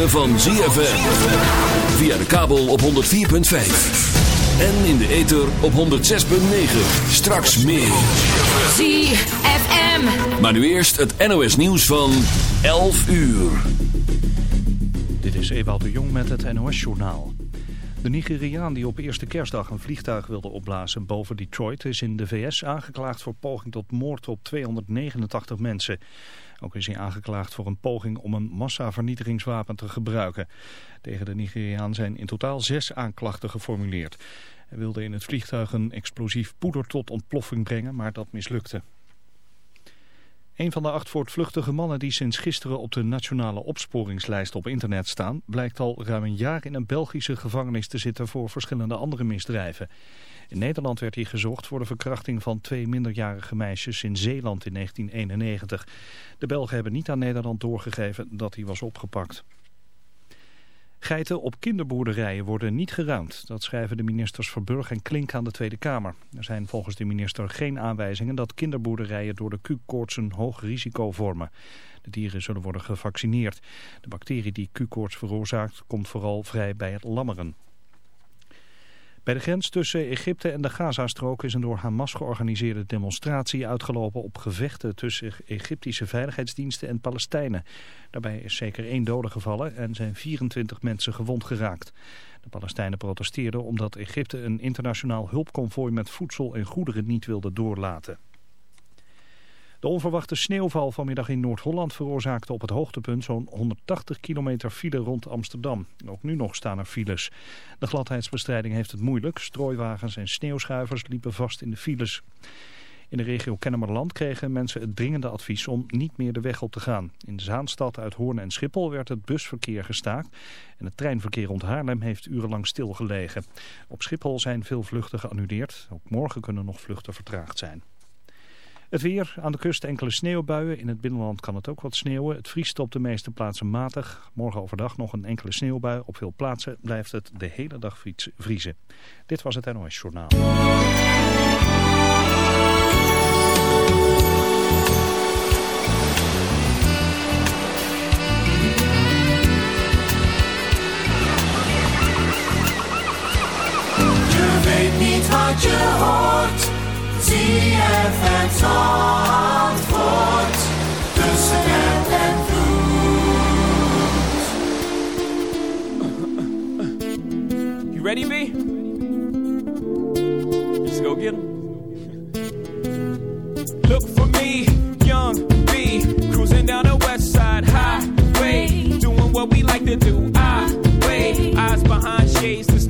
Ritme van ZFM. Via de kabel op 104.5. En in de ether op 106.9. Straks meer. ZFM. Maar nu eerst het NOS nieuws van 11 uur. Dit is Ewout de Jong met het NOS-journaal. De Nigeriaan die op eerste kerstdag een vliegtuig wilde opblazen boven Detroit... is in de VS aangeklaagd voor poging tot moord op 289 mensen. Ook is hij aangeklaagd voor een poging om een massavernietigingswapen te gebruiken. Tegen de Nigeriaan zijn in totaal zes aanklachten geformuleerd. Hij wilde in het vliegtuig een explosief poeder tot ontploffing brengen, maar dat mislukte. Een van de acht voortvluchtige mannen die sinds gisteren op de nationale opsporingslijst op internet staan... blijkt al ruim een jaar in een Belgische gevangenis te zitten voor verschillende andere misdrijven. In Nederland werd hij gezocht voor de verkrachting van twee minderjarige meisjes in Zeeland in 1991. De Belgen hebben niet aan Nederland doorgegeven dat hij was opgepakt. Geiten op kinderboerderijen worden niet geruimd. Dat schrijven de ministers Verburg en Klink aan de Tweede Kamer. Er zijn volgens de minister geen aanwijzingen dat kinderboerderijen door de Q-koorts een hoog risico vormen. De dieren zullen worden gevaccineerd. De bacterie die Q-koorts veroorzaakt komt vooral vrij bij het lammeren. Bij de grens tussen Egypte en de Gazastrook is een door Hamas georganiseerde demonstratie uitgelopen op gevechten tussen Egyptische veiligheidsdiensten en Palestijnen. Daarbij is zeker één dode gevallen en zijn 24 mensen gewond geraakt. De Palestijnen protesteerden omdat Egypte een internationaal hulpconvooi met voedsel en goederen niet wilde doorlaten. De onverwachte sneeuwval vanmiddag in Noord-Holland veroorzaakte op het hoogtepunt zo'n 180 kilometer file rond Amsterdam. Ook nu nog staan er files. De gladheidsbestrijding heeft het moeilijk. Strooiwagens en sneeuwschuivers liepen vast in de files. In de regio Kennemerland kregen mensen het dringende advies om niet meer de weg op te gaan. In de Zaanstad uit Hoorn en Schiphol werd het busverkeer gestaakt en het treinverkeer rond Haarlem heeft urenlang stilgelegen. Op Schiphol zijn veel vluchten geannuleerd. Ook morgen kunnen nog vluchten vertraagd zijn. Het weer, aan de kust enkele sneeuwbuien. In het binnenland kan het ook wat sneeuwen. Het vriest op de meeste plaatsen matig. Morgen overdag nog een enkele sneeuwbui. Op veel plaatsen blijft het de hele dag vriezen. Dit was het NOS Journaal. You ready, B? Let's go get 'em. Look for me, young B, cruising down the west side highway, doing what we like to do. I wait, eyes behind shades.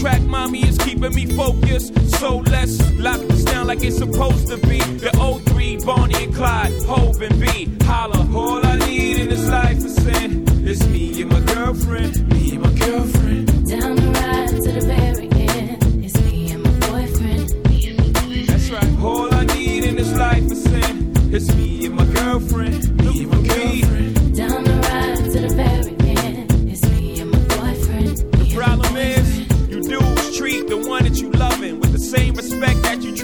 Track, mommy is keeping me focused. So let's lock this down like it's supposed to be. The O3, Bonnie and Clyde, Hov and B. Holla, all I need in this life is sin. It's me and my girlfriend, me and my girlfriend.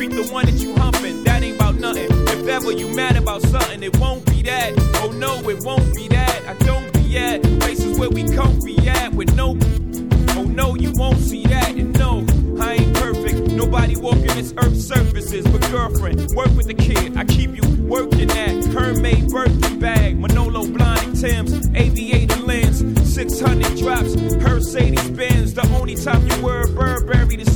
Treat the one that you humping. That ain't about nothing. If ever you mad about something, it won't be that. Oh no, it won't be that. I don't be at places where we comfy at with no. Oh no, you won't see that. And no, I ain't perfect. Nobody walking this earth's surfaces. But girlfriend, work with the kid. I keep you working at Hermès Birkin bag, Manolo Blahnik Tim's, aviator lens, 600 drops, Mercedes Benz. The only time you wear a Burberry to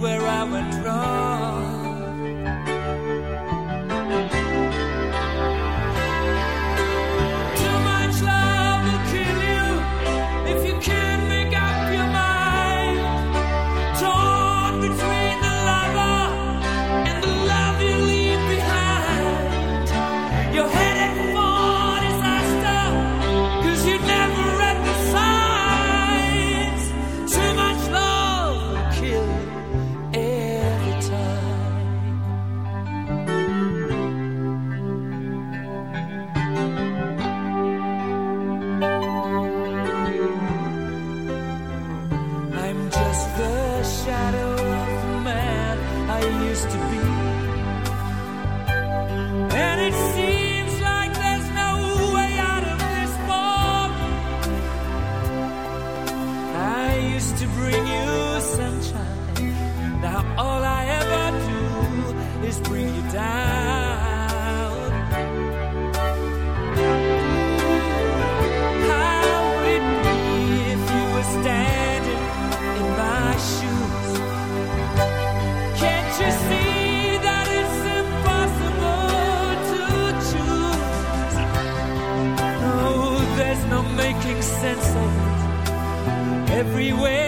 where I went wrong. Sense of it. Everywhere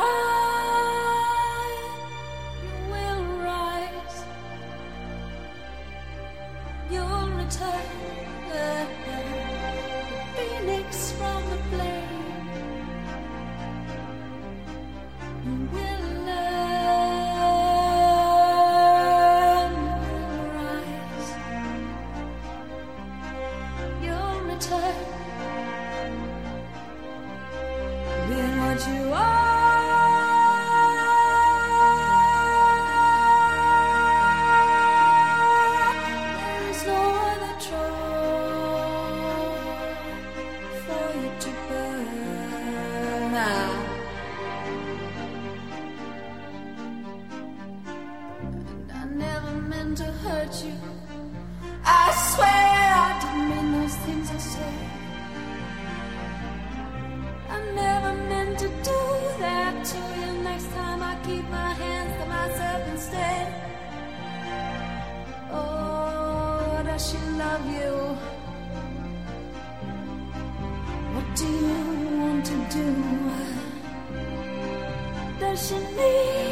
是你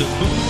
Boeren